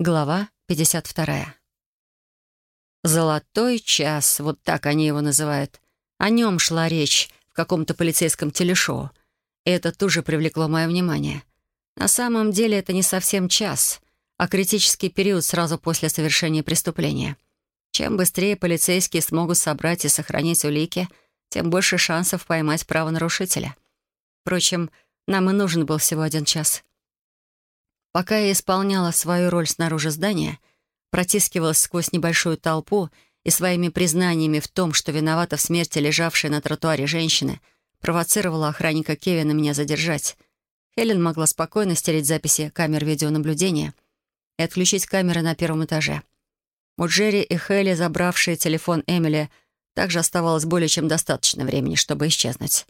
Глава 52. «Золотой час», вот так они его называют. О нем шла речь в каком-то полицейском телешоу. И это тоже привлекло мое внимание. На самом деле это не совсем час, а критический период сразу после совершения преступления. Чем быстрее полицейские смогут собрать и сохранить улики, тем больше шансов поймать правонарушителя. Впрочем, нам и нужен был всего один час. Пока я исполняла свою роль снаружи здания, протискивалась сквозь небольшую толпу и своими признаниями в том, что виновата в смерти лежавшей на тротуаре женщины, провоцировала охранника Кевина меня задержать. Хелен могла спокойно стереть записи камер видеонаблюдения и отключить камеры на первом этаже. У Джерри и Хелли, забравшие телефон Эмили, также оставалось более чем достаточно времени, чтобы исчезнуть.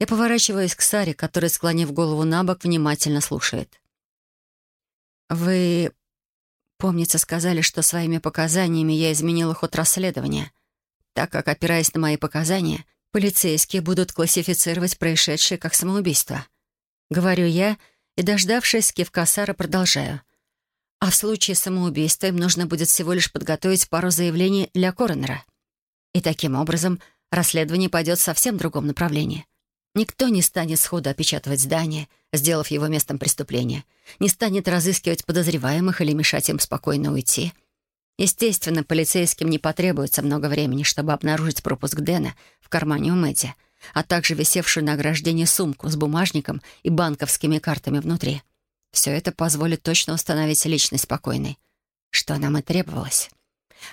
Я поворачиваюсь к Саре, которая, склонив голову на бок, внимательно слушает. «Вы, помнится, сказали, что своими показаниями я изменила ход расследования, так как, опираясь на мои показания, полицейские будут классифицировать происшедшее как самоубийство. Говорю я, и, дождавшись кивка Сара, продолжаю. А в случае самоубийства им нужно будет всего лишь подготовить пару заявлений для коронера. И таким образом расследование пойдет в совсем другом направлении — Никто не станет сходу опечатывать здание, сделав его местом преступления, не станет разыскивать подозреваемых или мешать им спокойно уйти. Естественно, полицейским не потребуется много времени, чтобы обнаружить пропуск Дэна в кармане у Мэдди, а также висевшую на ограждении сумку с бумажником и банковскими картами внутри. Все это позволит точно установить личность спокойной, что нам и требовалось.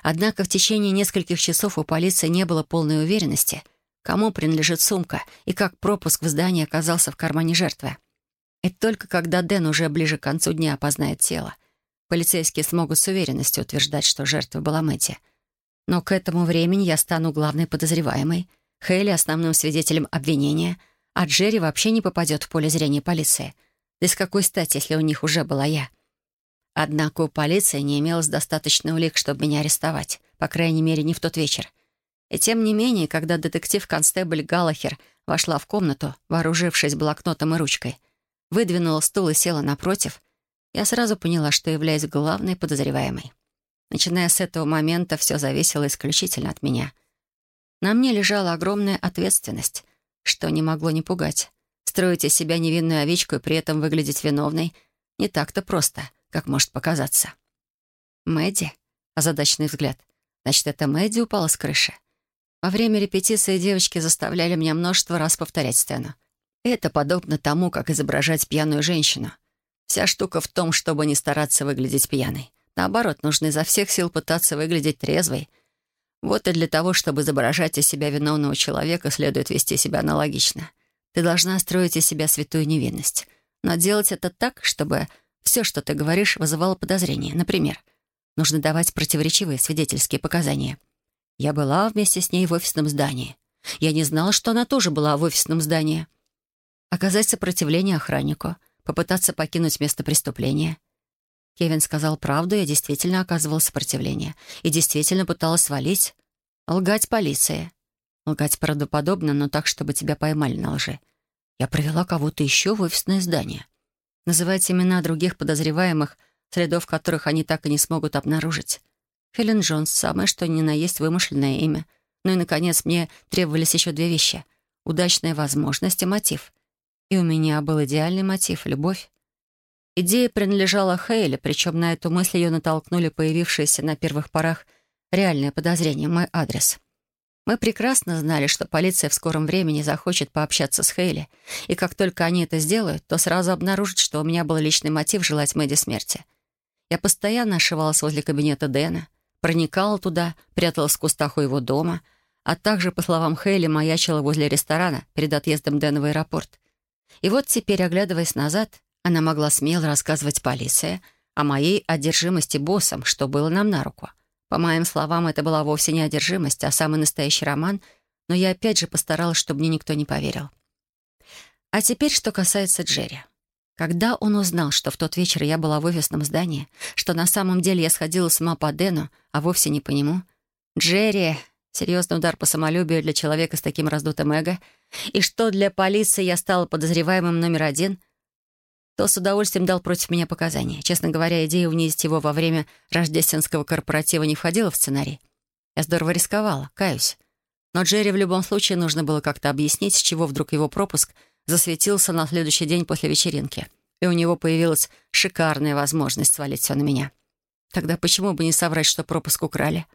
Однако в течение нескольких часов у полиции не было полной уверенности — кому принадлежит сумка и как пропуск в здание оказался в кармане жертвы. И только когда Дэн уже ближе к концу дня опознает тело, полицейские смогут с уверенностью утверждать, что жертва была Мэтти. Но к этому времени я стану главной подозреваемой, Хейли — основным свидетелем обвинения, а Джерри вообще не попадет в поле зрения полиции. Да с какой стати, если у них уже была я? Однако у полиции не имелось достаточно улик, чтобы меня арестовать, по крайней мере, не в тот вечер — и тем не менее, когда детектив-констебль Галлахер вошла в комнату, вооружившись блокнотом и ручкой, выдвинула стул и села напротив, я сразу поняла, что являюсь главной подозреваемой. Начиная с этого момента, все зависело исключительно от меня. На мне лежала огромная ответственность, что не могло не пугать. Строить из себя невинную овечку и при этом выглядеть виновной не так-то просто, как может показаться. «Мэдди?» — озадаченный взгляд. «Значит, это Мэдди упала с крыши?» Во время репетиции девочки заставляли меня множество раз повторять сцену. Это подобно тому, как изображать пьяную женщину. Вся штука в том, чтобы не стараться выглядеть пьяной. Наоборот, нужно изо всех сил пытаться выглядеть трезвой. Вот и для того, чтобы изображать из себя виновного человека, следует вести себя аналогично. Ты должна строить из себя святую невинность. Но делать это так, чтобы все, что ты говоришь, вызывало подозрение. Например, нужно давать противоречивые свидетельские показания — я была вместе с ней в офисном здании. Я не знала, что она тоже была в офисном здании. Оказать сопротивление охраннику, попытаться покинуть место преступления. Кевин сказал правду, я действительно оказывала сопротивление и действительно пыталась свалить. Лгать полиции. Лгать правдоподобно, но так, чтобы тебя поймали на лжи. Я провела кого-то еще в офисное здание. Называть имена других подозреваемых, следов которых они так и не смогут обнаружить. Хелен Джонс, самое что ни на есть вымышленное имя. Ну и, наконец, мне требовались еще две вещи. Удачная возможность и мотив. И у меня был идеальный мотив — любовь. Идея принадлежала Хейле, причем на эту мысль ее натолкнули появившиеся на первых порах реальные подозрения мой адрес. Мы прекрасно знали, что полиция в скором времени захочет пообщаться с Хейли, и как только они это сделают, то сразу обнаружат, что у меня был личный мотив желать Мэдди смерти. Я постоянно ошивалась возле кабинета Дэна, проникала туда, пряталась в кустах у его дома, а также, по словам Хейли, маячила возле ресторана перед отъездом Дэна в аэропорт. И вот теперь, оглядываясь назад, она могла смело рассказывать полиции о моей одержимости боссом, что было нам на руку. По моим словам, это была вовсе не одержимость, а самый настоящий роман, но я опять же постаралась, чтобы мне никто не поверил. А теперь, что касается Джерри. Когда он узнал, что в тот вечер я была в офисном здании, что на самом деле я сходила сама по Дэну, а вовсе не по нему, Джерри — серьезный удар по самолюбию для человека с таким раздутым эго, и что для полиции я стала подозреваемым номер один, то с удовольствием дал против меня показания. Честно говоря, идея унизить его во время рождественского корпоратива не входила в сценарий. Я здорово рисковала, каюсь. Но Джерри в любом случае нужно было как-то объяснить, с чего вдруг его пропуск засветился на следующий день после вечеринки. И у него появилась шикарная возможность свалить все на меня. Тогда почему бы не соврать, что пропуск украли?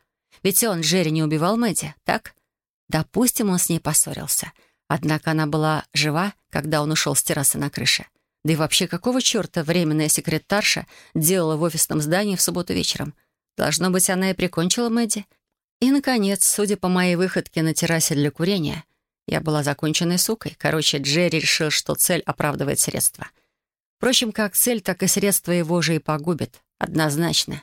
Ведь он, Джерри, не убивал Мэдди, так? Допустим, он с ней поссорился. Однако она была жива, когда он ушел с террасы на крыше. Да и вообще, какого черта временная секретарша делала в офисном здании в субботу вечером? Должно быть, она и прикончила Мэдди. И, наконец, судя по моей выходке на террасе для курения, я была законченной сукой. Короче, Джерри решил, что цель оправдывает средства. Впрочем, как цель, так и средства его же и погубит. Однозначно.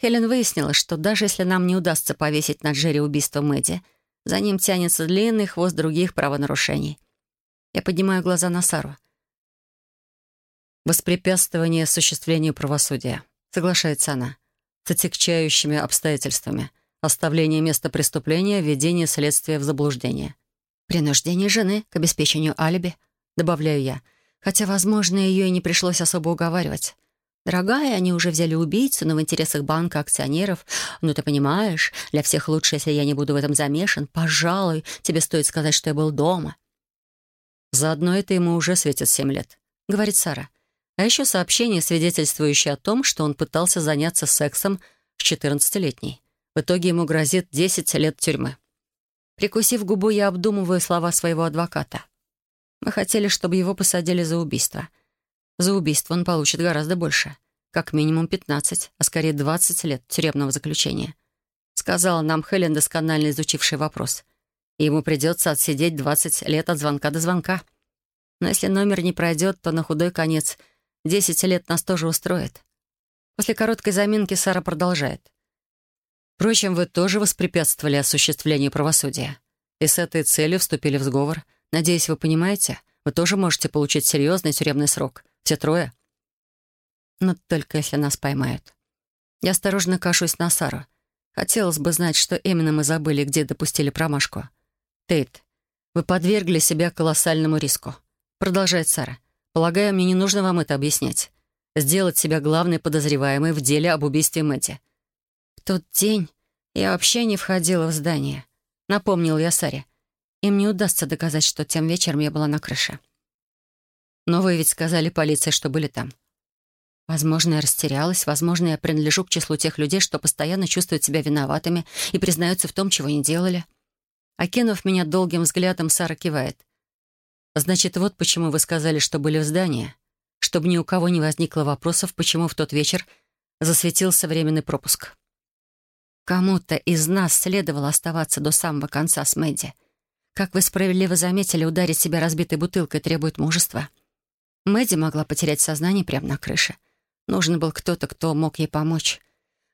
Хелен выяснила, что даже если нам не удастся повесить на Джерри убийство Мэдди, за ним тянется длинный хвост других правонарушений. Я поднимаю глаза на Сару. «Воспрепятствование осуществлению правосудия», — соглашается она, «с отягчающими обстоятельствами, оставление места преступления, введение следствия в заблуждение». «Принуждение жены к обеспечению алиби», — добавляю я, хотя, возможно, ее и не пришлось особо уговаривать. «Дорогая, они уже взяли убийцу, но в интересах банка акционеров. Ну, ты понимаешь, для всех лучше, если я не буду в этом замешан. Пожалуй, тебе стоит сказать, что я был дома». «Заодно это ему уже светит семь лет», — говорит Сара. А еще сообщение, свидетельствующее о том, что он пытался заняться сексом с 14-летней. В итоге ему грозит 10 лет тюрьмы. Прикусив губу, я обдумываю слова своего адвоката. Мы хотели, чтобы его посадили за убийство — за убийство он получит гораздо больше. Как минимум 15, а скорее 20 лет тюремного заключения. Сказала нам Хелен, досконально изучивший вопрос. И ему придется отсидеть 20 лет от звонка до звонка. Но если номер не пройдет, то на худой конец 10 лет нас тоже устроит. После короткой заминки Сара продолжает. Впрочем, вы тоже воспрепятствовали осуществлению правосудия. И с этой целью вступили в сговор. Надеюсь, вы понимаете, вы тоже можете получить серьезный тюремный срок — все трое. Но только если нас поймают. Я осторожно кашусь на Сару. Хотелось бы знать, что именно мы забыли, где допустили промашку. «Тейт, вы подвергли себя колоссальному риску», — продолжает Сара. «Полагаю, мне не нужно вам это объяснять. Сделать себя главной подозреваемой в деле об убийстве Мэтти». «В тот день я вообще не входила в здание», — напомнил я Саре. «Им не удастся доказать, что тем вечером я была на крыше». Но вы ведь сказали полиции, что были там. Возможно, я растерялась, возможно, я принадлежу к числу тех людей, что постоянно чувствуют себя виноватыми и признаются в том, чего не делали. Окинув меня долгим взглядом, Сара кивает. «Значит, вот почему вы сказали, что были в здании. Чтобы ни у кого не возникло вопросов, почему в тот вечер засветился временный пропуск». Кому-то из нас следовало оставаться до самого конца с Мэдди. Как вы справедливо заметили, ударить себя разбитой бутылкой требует мужества. Мэдди могла потерять сознание прямо на крыше. Нужен был кто-то, кто мог ей помочь.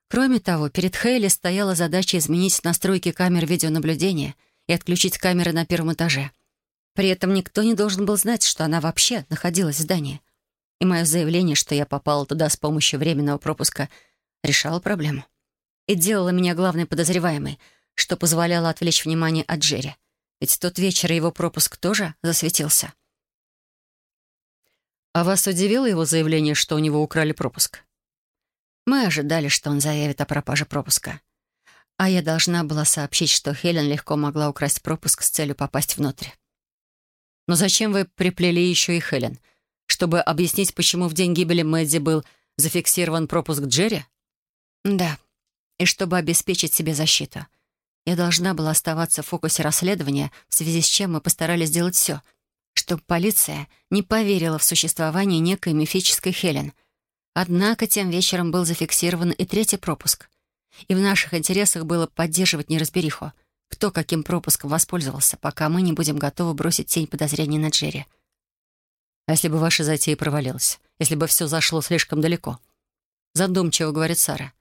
Кроме того, перед Хейли стояла задача изменить настройки камер видеонаблюдения и отключить камеры на первом этаже. При этом никто не должен был знать, что она вообще находилась в здании. И мое заявление, что я попала туда с помощью временного пропуска, решало проблему. И делало меня главной подозреваемой, что позволяло отвлечь внимание от Джерри. Ведь тот вечер его пропуск тоже засветился. А вас удивило его заявление, что у него украли пропуск? Мы ожидали, что он заявит о пропаже пропуска. А я должна была сообщить, что Хелен легко могла украсть пропуск с целью попасть внутрь. Но зачем вы приплели еще и Хелен? Чтобы объяснить, почему в день гибели Мэдди был зафиксирован пропуск Джерри? Да. И чтобы обеспечить себе защиту. Я должна была оставаться в фокусе расследования, в связи с чем мы постарались сделать все — чтобы полиция не поверила в существование некой мифической Хелен. Однако тем вечером был зафиксирован и третий пропуск. И в наших интересах было поддерживать неразбериху, кто каким пропуском воспользовался, пока мы не будем готовы бросить тень подозрений на Джерри. А если бы ваша затея провалилась? Если бы все зашло слишком далеко? Задумчиво говорит Сара.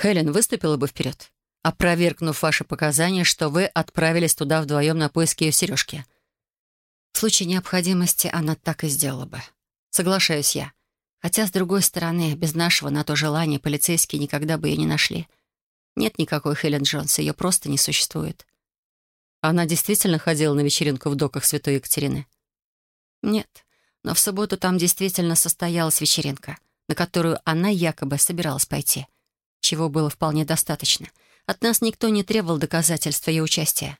Хелен выступила бы вперед, опровергнув ваши показания, что вы отправились туда вдвоем на поиски ее сережки. В случае необходимости она так и сделала бы. Соглашаюсь я. Хотя, с другой стороны, без нашего на то желания полицейские никогда бы ее не нашли. Нет никакой Хелен Джонс, ее просто не существует. Она действительно ходила на вечеринку в доках Святой Екатерины? Нет. Но в субботу там действительно состоялась вечеринка, на которую она якобы собиралась пойти. Чего было вполне достаточно. От нас никто не требовал доказательства ее участия.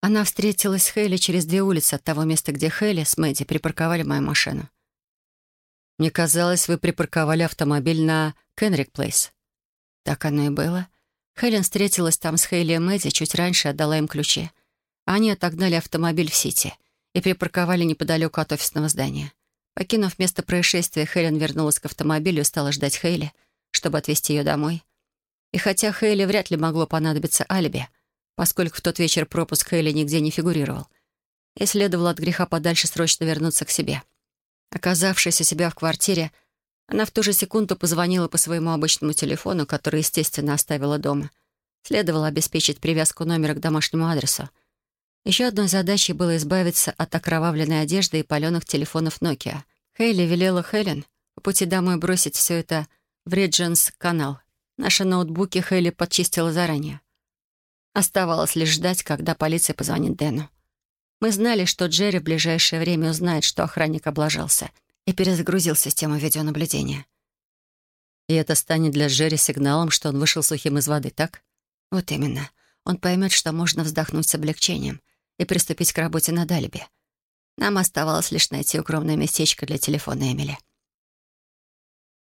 Она встретилась с Хейли через две улицы от того места, где Хейли с Мэдди припарковали мою машину. «Мне казалось, вы припарковали автомобиль на Кенрик Плейс». Так оно и было. Хелен встретилась там с Хейли и Мэдди, чуть раньше отдала им ключи. Они отогнали автомобиль в Сити и припарковали неподалеку от офисного здания. Покинув место происшествия, Хелен вернулась к автомобилю и стала ждать Хейли, чтобы отвезти ее домой. И хотя Хейли вряд ли могло понадобиться алиби, поскольку в тот вечер пропуск Хейли нигде не фигурировал, и следовало от греха подальше срочно вернуться к себе — Оказавшись у себя в квартире, она в ту же секунду позвонила по своему обычному телефону, который, естественно, оставила дома. Следовало обеспечить привязку номера к домашнему адресу. Еще одной задачей было избавиться от окровавленной одежды и паленых телефонов Nokia. Хейли велела Хелен по пути домой бросить все это в Ридженс-канал. Наши ноутбуки Хейли подчистила заранее. Оставалось лишь ждать, когда полиция позвонит Дэну. Мы знали, что Джерри в ближайшее время узнает, что охранник облажался, и перезагрузил систему видеонаблюдения. И это станет для Джерри сигналом, что он вышел сухим из воды, так? Вот именно. Он поймет, что можно вздохнуть с облегчением и приступить к работе над алиби. Нам оставалось лишь найти укромное местечко для телефона Эмили.